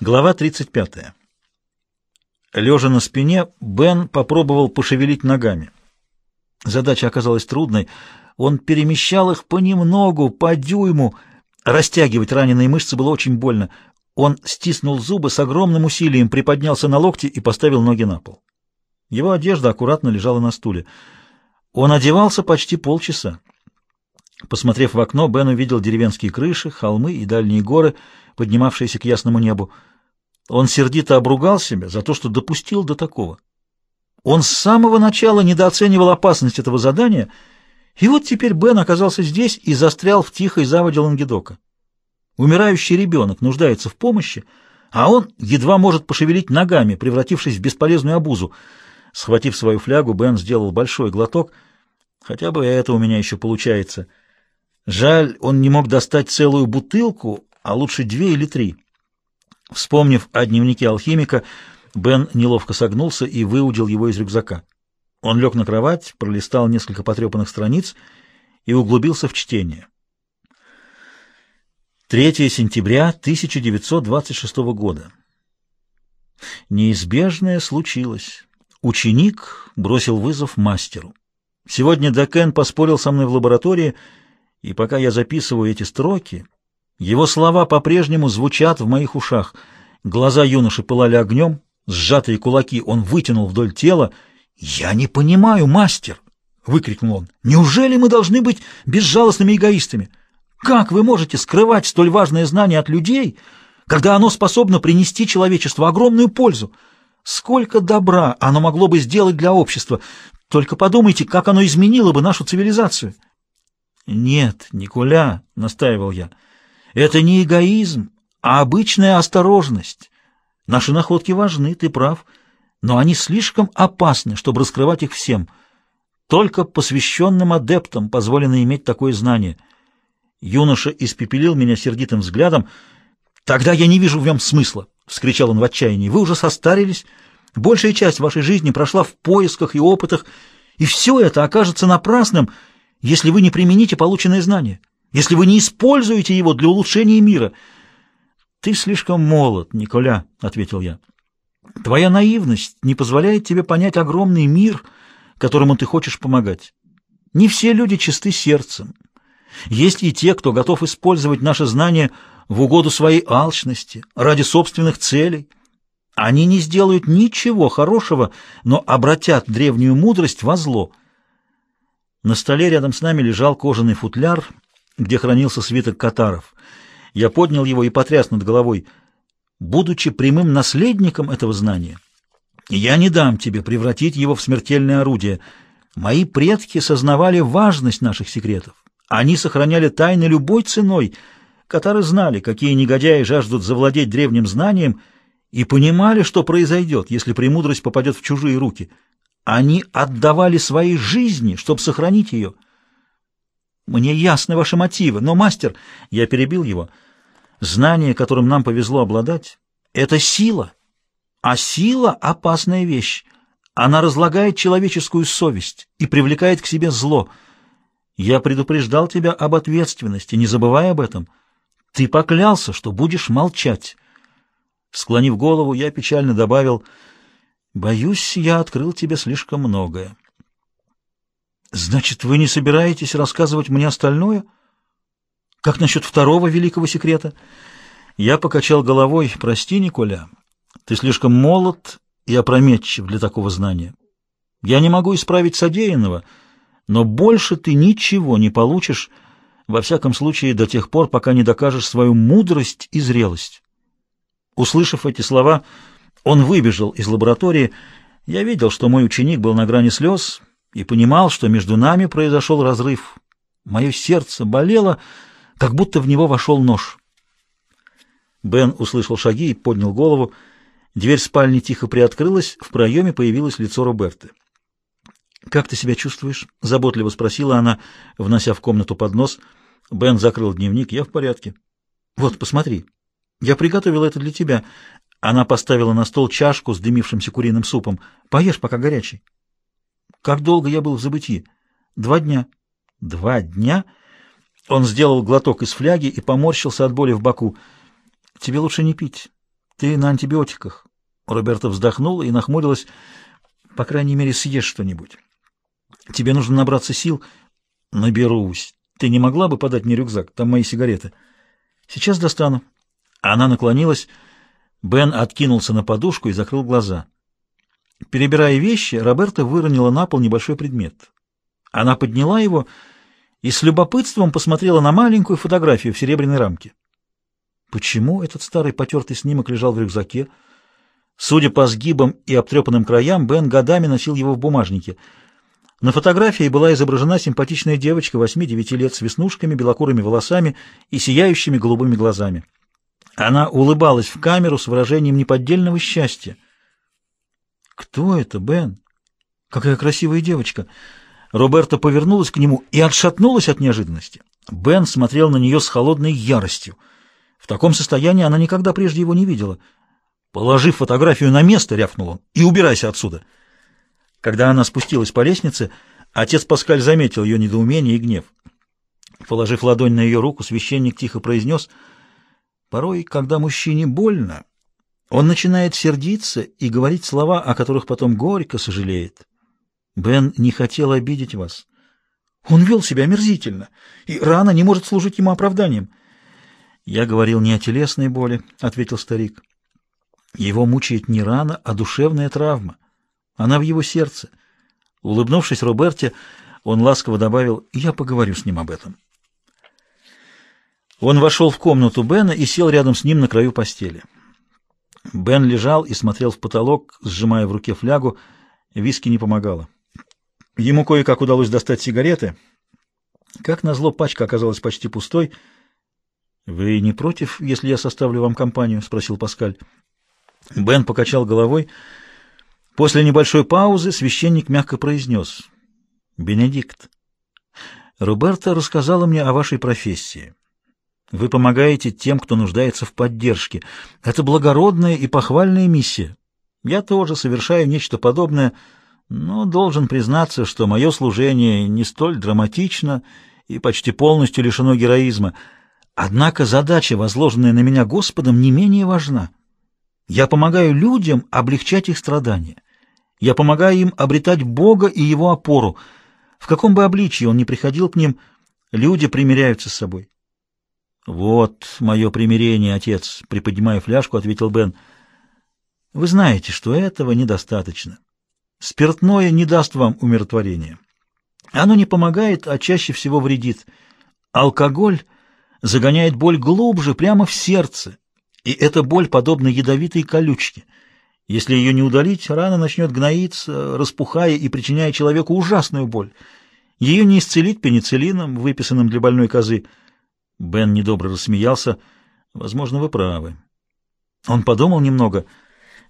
Глава 35. Лежа на спине, Бен попробовал пошевелить ногами. Задача оказалась трудной. Он перемещал их понемногу, по дюйму. Растягивать раненые мышцы было очень больно. Он стиснул зубы с огромным усилием, приподнялся на локти и поставил ноги на пол. Его одежда аккуратно лежала на стуле. Он одевался почти полчаса. Посмотрев в окно, Бен увидел деревенские крыши, холмы и дальние горы, поднимавшиеся к ясному небу. Он сердито обругал себя за то, что допустил до такого. Он с самого начала недооценивал опасность этого задания, и вот теперь Бен оказался здесь и застрял в тихой заводе Лангедока. Умирающий ребенок нуждается в помощи, а он едва может пошевелить ногами, превратившись в бесполезную обузу. Схватив свою флягу, Бен сделал большой глоток. Хотя бы это у меня еще получается — Жаль, он не мог достать целую бутылку, а лучше две или три. Вспомнив о дневнике алхимика, Бен неловко согнулся и выудил его из рюкзака. Он лег на кровать, пролистал несколько потрепанных страниц и углубился в чтение. 3 сентября 1926 года. Неизбежное случилось. Ученик бросил вызов мастеру. Сегодня Декен поспорил со мной в лаборатории — и пока я записываю эти строки, его слова по-прежнему звучат в моих ушах. Глаза юноши пылали огнем, сжатые кулаки он вытянул вдоль тела. «Я не понимаю, мастер!» — выкрикнул он. «Неужели мы должны быть безжалостными эгоистами? Как вы можете скрывать столь важное знание от людей, когда оно способно принести человечеству огромную пользу? Сколько добра оно могло бы сделать для общества! Только подумайте, как оно изменило бы нашу цивилизацию!» «Нет, Николя», — настаивал я, — «это не эгоизм, а обычная осторожность. Наши находки важны, ты прав, но они слишком опасны, чтобы раскрывать их всем. Только посвященным адептам позволено иметь такое знание». Юноша испепелил меня сердитым взглядом. «Тогда я не вижу в нем смысла», — вскричал он в отчаянии. «Вы уже состарились, большая часть вашей жизни прошла в поисках и опытах, и все это окажется напрасным, — если вы не примените полученное знание, если вы не используете его для улучшения мира. Ты слишком молод, Николя, — ответил я. Твоя наивность не позволяет тебе понять огромный мир, которому ты хочешь помогать. Не все люди чисты сердцем. Есть и те, кто готов использовать наши знания в угоду своей алчности, ради собственных целей. Они не сделают ничего хорошего, но обратят древнюю мудрость во зло — на столе рядом с нами лежал кожаный футляр, где хранился свиток катаров. Я поднял его и потряс над головой. Будучи прямым наследником этого знания, я не дам тебе превратить его в смертельное орудие. Мои предки сознавали важность наших секретов. Они сохраняли тайны любой ценой. Катары знали, какие негодяи жаждут завладеть древним знанием, и понимали, что произойдет, если премудрость попадет в чужие руки — они отдавали свои жизни, чтобы сохранить ее. Мне ясны ваши мотивы, но, мастер, я перебил его, знание, которым нам повезло обладать, это сила, а сила — опасная вещь. Она разлагает человеческую совесть и привлекает к себе зло. Я предупреждал тебя об ответственности, не забывай об этом. Ты поклялся, что будешь молчать. Склонив голову, я печально добавил — Боюсь, я открыл тебе слишком многое. Значит, вы не собираетесь рассказывать мне остальное? Как насчет второго великого секрета? Я покачал головой. Прости, Николя, ты слишком молод и опрометчив для такого знания. Я не могу исправить содеянного, но больше ты ничего не получишь, во всяком случае, до тех пор, пока не докажешь свою мудрость и зрелость. Услышав эти слова, он выбежал из лаборатории. Я видел, что мой ученик был на грани слез и понимал, что между нами произошел разрыв. Мое сердце болело, как будто в него вошел нож. Бен услышал шаги и поднял голову. Дверь спальни тихо приоткрылась, в проеме появилось лицо Роберты. «Как ты себя чувствуешь?» — заботливо спросила она, внося в комнату поднос. Бен закрыл дневник. «Я в порядке». «Вот, посмотри. Я приготовила это для тебя. Она поставила на стол чашку с дымившимся куриным супом. «Поешь, пока горячий». «Как долго я был в забытии?» «Два дня». «Два дня?» Он сделал глоток из фляги и поморщился от боли в боку. «Тебе лучше не пить. Ты на антибиотиках. Роберта вздохнула и нахмурилась. По крайней мере, съешь что-нибудь. Тебе нужно набраться сил. Наберусь. Ты не могла бы подать мне рюкзак? Там мои сигареты. Сейчас достану. Она наклонилась. Бен откинулся на подушку и закрыл глаза. Перебирая вещи, Роберта выронила на пол небольшой предмет. Она подняла его и с любопытством посмотрела на маленькую фотографию в серебряной рамке. Почему этот старый потертый снимок лежал в рюкзаке? Судя по сгибам и обтрепанным краям, Бен годами носил его в бумажнике. На фотографии была изображена симпатичная девочка 8-9 лет с веснушками, белокурыми волосами и сияющими голубыми глазами. Она улыбалась в камеру с выражением неподдельного счастья. «Кто это, Бен? Какая красивая девочка!» Роберта повернулась к нему и отшатнулась от неожиданности. Бен смотрел на нее с холодной яростью. В таком состоянии она никогда прежде его не видела. Положив фотографию на место, рявкнул он, и убирайся отсюда. Когда она спустилась по лестнице, отец Паскаль заметил ее недоумение и гнев. Положив ладонь на ее руку, священник тихо произнес, «Порой, когда мужчине больно, он начинает сердиться и говорить слова, о которых потом горько сожалеет. Бен не хотел обидеть вас. Он вел себя омерзительно, и рана не может служить ему оправданием. «Я говорил не о телесной боли», — ответил старик. «Его мучает не рана, а душевная травма. Она в его сердце». Улыбнувшись Роберте, он ласково добавил, «Я поговорю с ним об этом». Он вошел в комнату Бена и сел рядом с ним на краю постели. Бен лежал и смотрел в потолок, сжимая в руке флягу. Виски не помогало. Ему кое-как удалось достать сигареты. Как назло, пачка оказалась почти пустой — «Вы не против, если я составлю вам компанию?» — спросил Паскаль. Бен покачал головой. После небольшой паузы священник мягко произнес. «Бенедикт, Роберта рассказала мне о вашей профессии. Вы помогаете тем, кто нуждается в поддержке. Это благородная и похвальная миссия. Я тоже совершаю нечто подобное, но должен признаться, что мое служение не столь драматично и почти полностью лишено героизма — Однако задача, возложенная на меня Господом, не менее важна. Я помогаю людям облегчать их страдания. Я помогаю им обретать Бога и Его опору. В каком бы обличии он ни приходил к ним, люди примиряются с собой. «Вот мое примирение, отец», — приподнимая фляжку, ответил Бен. «Вы знаете, что этого недостаточно. Спиртное не даст вам умиротворения. Оно не помогает, а чаще всего вредит. Алкоголь — загоняет боль глубже, прямо в сердце, и эта боль подобна ядовитой колючке. Если ее не удалить, рана начнет гноиться, распухая и причиняя человеку ужасную боль. Ее не исцелить пенициллином, выписанным для больной козы. Бен недобро рассмеялся. Возможно, вы правы. Он подумал немного.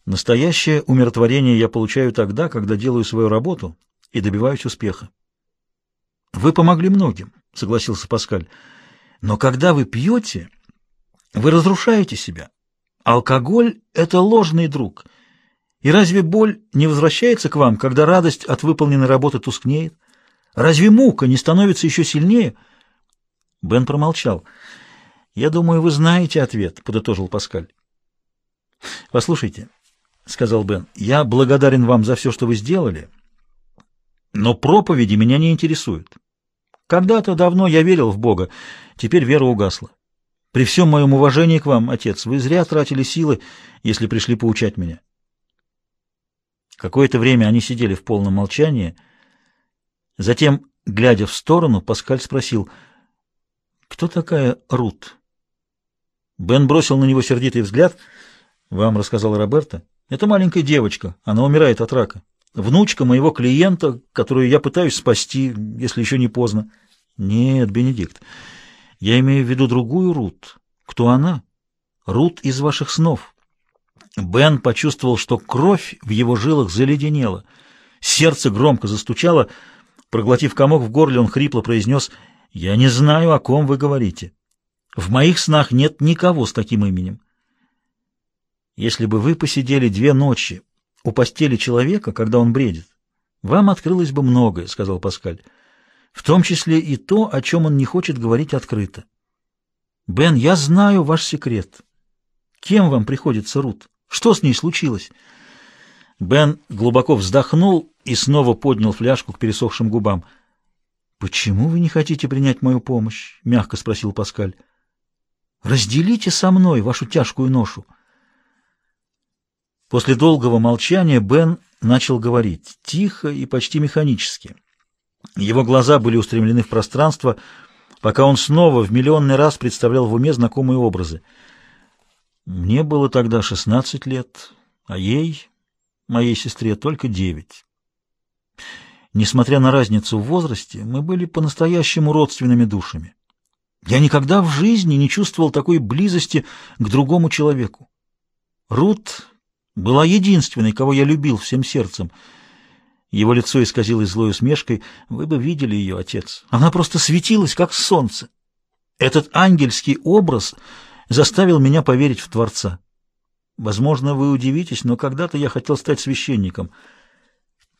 Настоящее умиротворение я получаю тогда, когда делаю свою работу и добиваюсь успеха. Вы помогли многим, согласился Паскаль. Но когда вы пьете, вы разрушаете себя. Алкоголь — это ложный друг. И разве боль не возвращается к вам, когда радость от выполненной работы тускнеет? Разве мука не становится еще сильнее? Бен промолчал. «Я думаю, вы знаете ответ», — подытожил Паскаль. «Послушайте», — сказал Бен, — «я благодарен вам за все, что вы сделали, но проповеди меня не интересуют. Когда-то давно я верил в Бога, теперь вера угасла. При всем моем уважении к вам, отец, вы зря тратили силы, если пришли поучать меня. Какое-то время они сидели в полном молчании. Затем, глядя в сторону, Паскаль спросил, «Кто такая Рут?» Бен бросил на него сердитый взгляд. «Вам рассказала Роберта. Это маленькая девочка, она умирает от рака внучка моего клиента, которую я пытаюсь спасти, если еще не поздно. Нет, Бенедикт, я имею в виду другую Рут. Кто она? Рут из ваших снов. Бен почувствовал, что кровь в его жилах заледенела. Сердце громко застучало. Проглотив комок в горле, он хрипло произнес, «Я не знаю, о ком вы говорите. В моих снах нет никого с таким именем. Если бы вы посидели две ночи у постели человека, когда он бредит, вам открылось бы многое, — сказал Паскаль, — в том числе и то, о чем он не хочет говорить открыто. Бен, я знаю ваш секрет. Кем вам приходится Рут? Что с ней случилось?» Бен глубоко вздохнул и снова поднял фляжку к пересохшим губам. «Почему вы не хотите принять мою помощь?» — мягко спросил Паскаль. «Разделите со мной вашу тяжкую ношу». После долгого молчания Бен начал говорить, тихо и почти механически. Его глаза были устремлены в пространство, пока он снова в миллионный раз представлял в уме знакомые образы. Мне было тогда шестнадцать лет, а ей, моей сестре, только девять. Несмотря на разницу в возрасте, мы были по-настоящему родственными душами. Я никогда в жизни не чувствовал такой близости к другому человеку. Рут была единственной, кого я любил всем сердцем. Его лицо исказилось злой усмешкой. Вы бы видели ее, отец. Она просто светилась, как солнце. Этот ангельский образ заставил меня поверить в Творца. Возможно, вы удивитесь, но когда-то я хотел стать священником.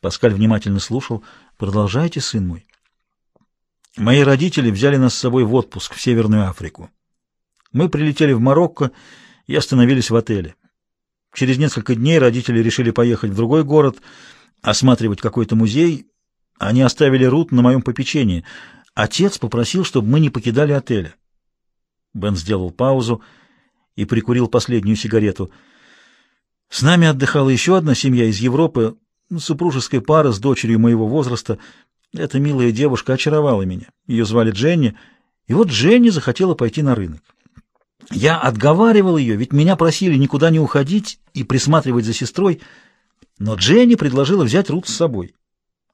Паскаль внимательно слушал. Продолжайте, сын мой. Мои родители взяли нас с собой в отпуск в Северную Африку. Мы прилетели в Марокко и остановились в отеле. Через несколько дней родители решили поехать в другой город, осматривать какой-то музей. Они оставили Рут на моем попечении. Отец попросил, чтобы мы не покидали отеля. Бен сделал паузу и прикурил последнюю сигарету. С нами отдыхала еще одна семья из Европы, супружеская пара с дочерью моего возраста. Эта милая девушка очаровала меня. Ее звали Дженни. И вот Дженни захотела пойти на рынок. Я отговаривал ее, ведь меня просили никуда не уходить и присматривать за сестрой, но Дженни предложила взять Рут с собой.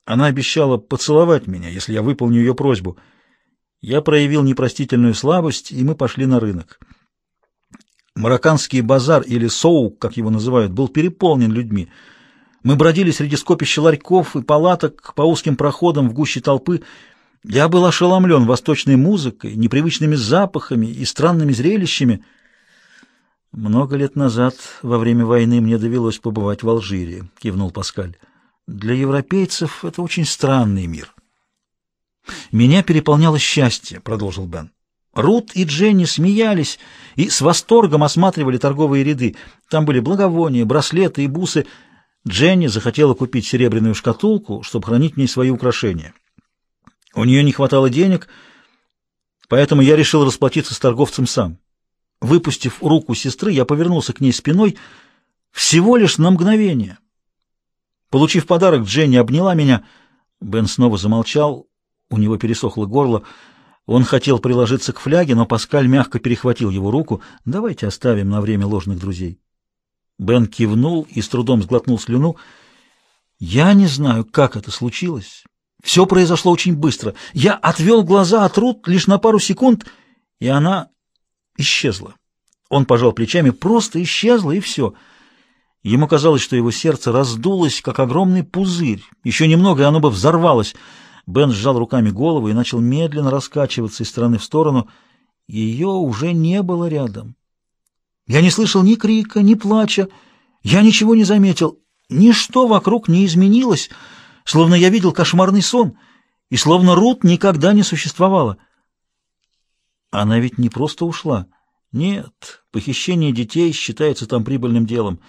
Она обещала поцеловать меня, если я выполню ее просьбу. Я проявил непростительную слабость, и мы пошли на рынок. Марокканский базар, или соук, как его называют, был переполнен людьми. Мы бродили среди скопища ларьков и палаток по узким проходам в гуще толпы, я был ошеломлен восточной музыкой, непривычными запахами и странными зрелищами. «Много лет назад, во время войны, мне довелось побывать в Алжире», — кивнул Паскаль. «Для европейцев это очень странный мир». «Меня переполняло счастье», — продолжил Бен. Рут и Дженни смеялись и с восторгом осматривали торговые ряды. Там были благовония, браслеты и бусы. Дженни захотела купить серебряную шкатулку, чтобы хранить в ней свои украшения. У нее не хватало денег, поэтому я решил расплатиться с торговцем сам. Выпустив руку сестры, я повернулся к ней спиной всего лишь на мгновение. Получив подарок, Дженни обняла меня. Бен снова замолчал, у него пересохло горло. Он хотел приложиться к фляге, но Паскаль мягко перехватил его руку. «Давайте оставим на время ложных друзей». Бен кивнул и с трудом сглотнул слюну. «Я не знаю, как это случилось». Все произошло очень быстро. Я отвел глаза от Рут лишь на пару секунд, и она исчезла. Он пожал плечами, просто исчезла, и все. Ему казалось, что его сердце раздулось, как огромный пузырь. Еще немного, и оно бы взорвалось. Бен сжал руками голову и начал медленно раскачиваться из стороны в сторону. Ее уже не было рядом. Я не слышал ни крика, ни плача. Я ничего не заметил. Ничто вокруг не изменилось, — словно я видел кошмарный сон, и словно Рут никогда не существовала. Она ведь не просто ушла. Нет, похищение детей считается там прибыльным делом.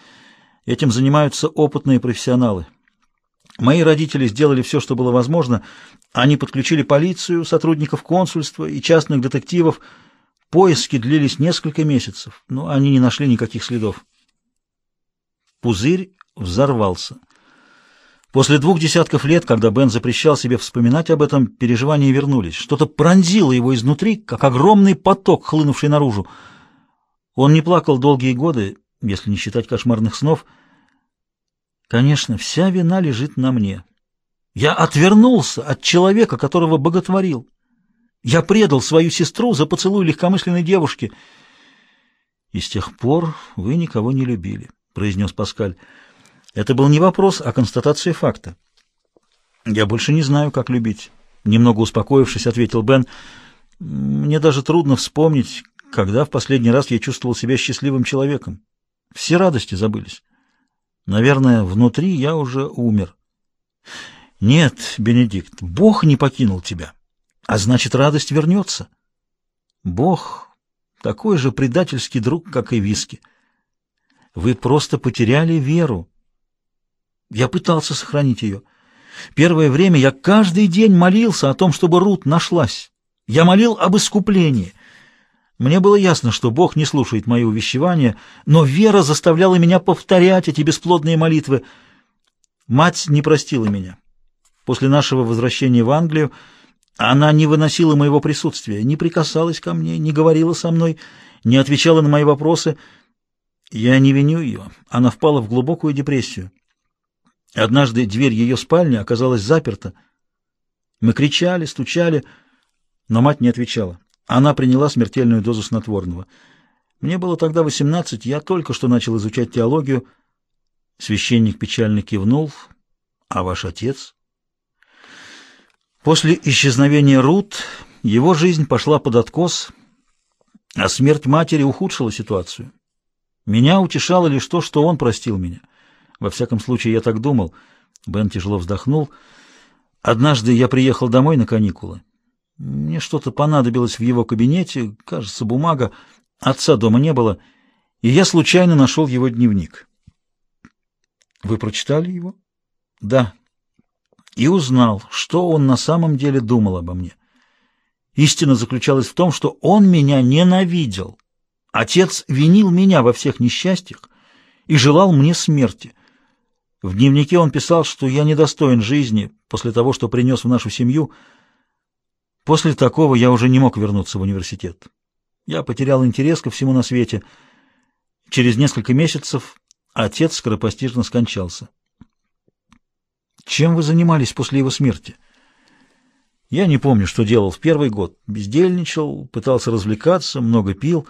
Этим занимаются опытные профессионалы. Мои родители сделали все, что было возможно. Они подключили полицию, сотрудников консульства и частных детективов. Поиски длились несколько месяцев, но они не нашли никаких следов. Пузырь взорвался. После двух десятков лет, когда Бен запрещал себе вспоминать об этом, переживания вернулись. Что-то пронзило его изнутри, как огромный поток, хлынувший наружу. Он не плакал долгие годы, если не считать кошмарных снов. Конечно, вся вина лежит на мне. Я отвернулся от человека, которого боготворил. Я предал свою сестру за поцелуй легкомысленной девушки. «И с тех пор вы никого не любили», — произнес Паскаль. Это был не вопрос, а констатация факта. «Я больше не знаю, как любить», — немного успокоившись, ответил Бен. «Мне даже трудно вспомнить, когда в последний раз я чувствовал себя счастливым человеком. Все радости забылись. Наверное, внутри я уже умер». «Нет, Бенедикт, Бог не покинул тебя, а значит, радость вернется. Бог такой же предательский друг, как и виски». Вы просто потеряли веру. Я пытался сохранить ее. Первое время я каждый день молился о том, чтобы Рут нашлась. Я молил об искуплении. Мне было ясно, что Бог не слушает мои увещевания, но вера заставляла меня повторять эти бесплодные молитвы. Мать не простила меня. После нашего возвращения в Англию она не выносила моего присутствия, не прикасалась ко мне, не говорила со мной, не отвечала на мои вопросы. Я не виню ее. Она впала в глубокую депрессию. Однажды дверь ее спальни оказалась заперта. Мы кричали, стучали, но мать не отвечала. Она приняла смертельную дозу снотворного. Мне было тогда восемнадцать, я только что начал изучать теологию. Священник печально кивнул. А ваш отец? После исчезновения Рут его жизнь пошла под откос, а смерть матери ухудшила ситуацию. Меня утешало лишь то, что он простил меня. Во всяком случае, я так думал. Бен тяжело вздохнул. Однажды я приехал домой на каникулы. Мне что-то понадобилось в его кабинете, кажется, бумага. Отца дома не было, и я случайно нашел его дневник. Вы прочитали его? Да. И узнал, что он на самом деле думал обо мне. Истина заключалась в том, что он меня ненавидел. Отец винил меня во всех несчастьях и желал мне смерти. В дневнике он писал, что я недостоин жизни после того, что принес в нашу семью. После такого я уже не мог вернуться в университет. Я потерял интерес ко всему на свете. Через несколько месяцев отец скоропостижно скончался. Чем вы занимались после его смерти? Я не помню, что делал в первый год. Бездельничал, пытался развлекаться, много пил.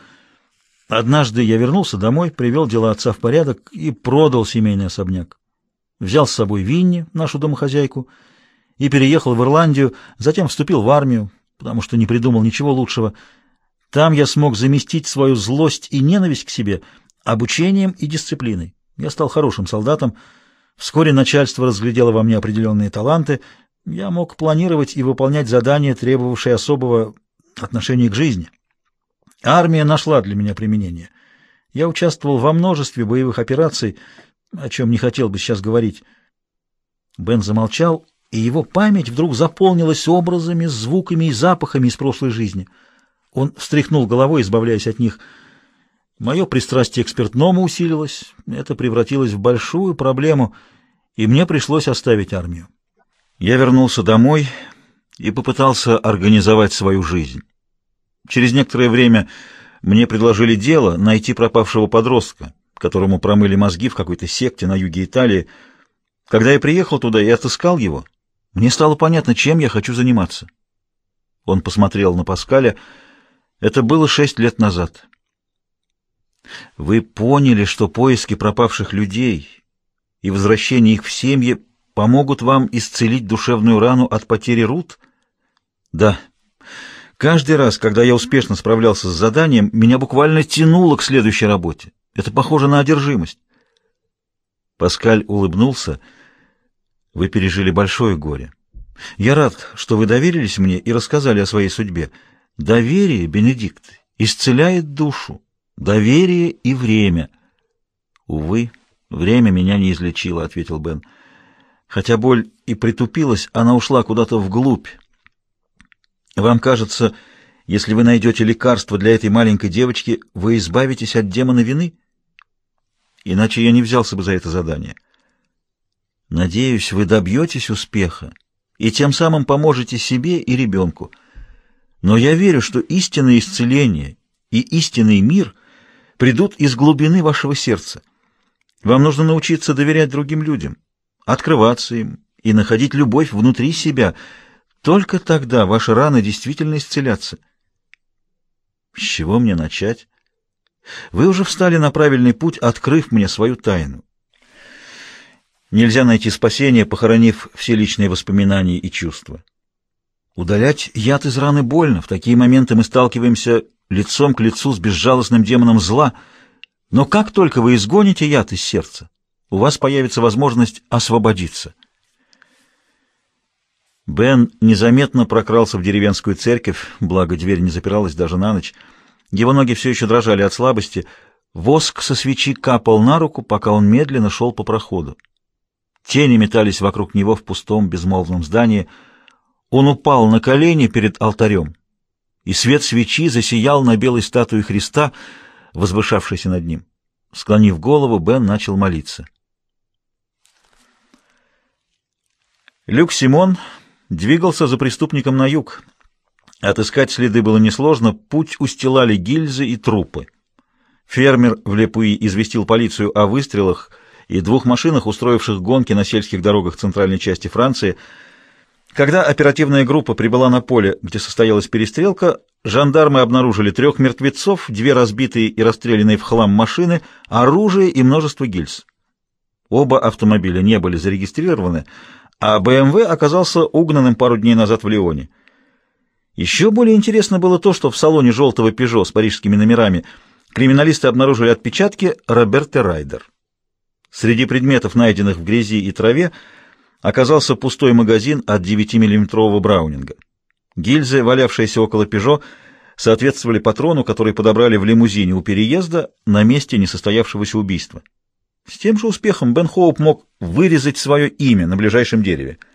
Однажды я вернулся домой, привел дела отца в порядок и продал семейный особняк. Взял с собой Винни, нашу домохозяйку, и переехал в Ирландию, затем вступил в армию, потому что не придумал ничего лучшего. Там я смог заместить свою злость и ненависть к себе обучением и дисциплиной. Я стал хорошим солдатом. Вскоре начальство разглядело во мне определенные таланты. Я мог планировать и выполнять задания, требовавшие особого отношения к жизни. Армия нашла для меня применение. Я участвовал во множестве боевых операций, о чем не хотел бы сейчас говорить. Бен замолчал, и его память вдруг заполнилась образами, звуками и запахами из прошлой жизни. Он встряхнул головой, избавляясь от них. Мое пристрастие к спиртному усилилось, это превратилось в большую проблему, и мне пришлось оставить армию. Я вернулся домой и попытался организовать свою жизнь. Через некоторое время мне предложили дело найти пропавшего подростка, которому промыли мозги в какой-то секте на юге Италии. Когда я приехал туда и отыскал его, мне стало понятно, чем я хочу заниматься. Он посмотрел на Паскаля. Это было шесть лет назад. Вы поняли, что поиски пропавших людей и возвращение их в семьи помогут вам исцелить душевную рану от потери Рут? Да. Каждый раз, когда я успешно справлялся с заданием, меня буквально тянуло к следующей работе. Это похоже на одержимость. Паскаль улыбнулся. Вы пережили большое горе. Я рад, что вы доверились мне и рассказали о своей судьбе. Доверие, Бенедикт, исцеляет душу. Доверие и время. Увы, время меня не излечило, ответил Бен. Хотя боль и притупилась, она ушла куда-то вглубь. Вам кажется, если вы найдете лекарство для этой маленькой девочки, вы избавитесь от демона вины? Иначе я не взялся бы за это задание. Надеюсь, вы добьетесь успеха и тем самым поможете себе и ребенку. Но я верю, что истинное исцеление и истинный мир придут из глубины вашего сердца. Вам нужно научиться доверять другим людям, открываться им и находить любовь внутри себя — только тогда ваши раны действительно исцелятся. С чего мне начать? Вы уже встали на правильный путь, открыв мне свою тайну. Нельзя найти спасение, похоронив все личные воспоминания и чувства. Удалять яд из раны больно. В такие моменты мы сталкиваемся лицом к лицу с безжалостным демоном зла. Но как только вы изгоните яд из сердца, у вас появится возможность освободиться. Бен незаметно прокрался в деревенскую церковь, благо дверь не запиралась даже на ночь. Его ноги все еще дрожали от слабости. Воск со свечи капал на руку, пока он медленно шел по проходу. Тени метались вокруг него в пустом безмолвном здании. Он упал на колени перед алтарем, и свет свечи засиял на белой статуе Христа, возвышавшейся над ним. Склонив голову, Бен начал молиться. Люк Симон двигался за преступником на юг. Отыскать следы было несложно, путь устилали гильзы и трупы. Фермер в Лепуи известил полицию о выстрелах и двух машинах, устроивших гонки на сельских дорогах центральной части Франции. Когда оперативная группа прибыла на поле, где состоялась перестрелка, жандармы обнаружили трех мертвецов, две разбитые и расстрелянные в хлам машины, оружие и множество гильз. Оба автомобиля не были зарегистрированы, а БМВ оказался угнанным пару дней назад в Лионе. Еще более интересно было то, что в салоне желтого «Пежо» с парижскими номерами криминалисты обнаружили отпечатки Роберта Райдер. Среди предметов, найденных в грязи и траве, оказался пустой магазин от 9-миллиметрового браунинга. Гильзы, валявшиеся около «Пежо», соответствовали патрону, который подобрали в лимузине у переезда на месте несостоявшегося убийства. С тем же успехом Бен Хоуп мог вырезать свое имя на ближайшем дереве —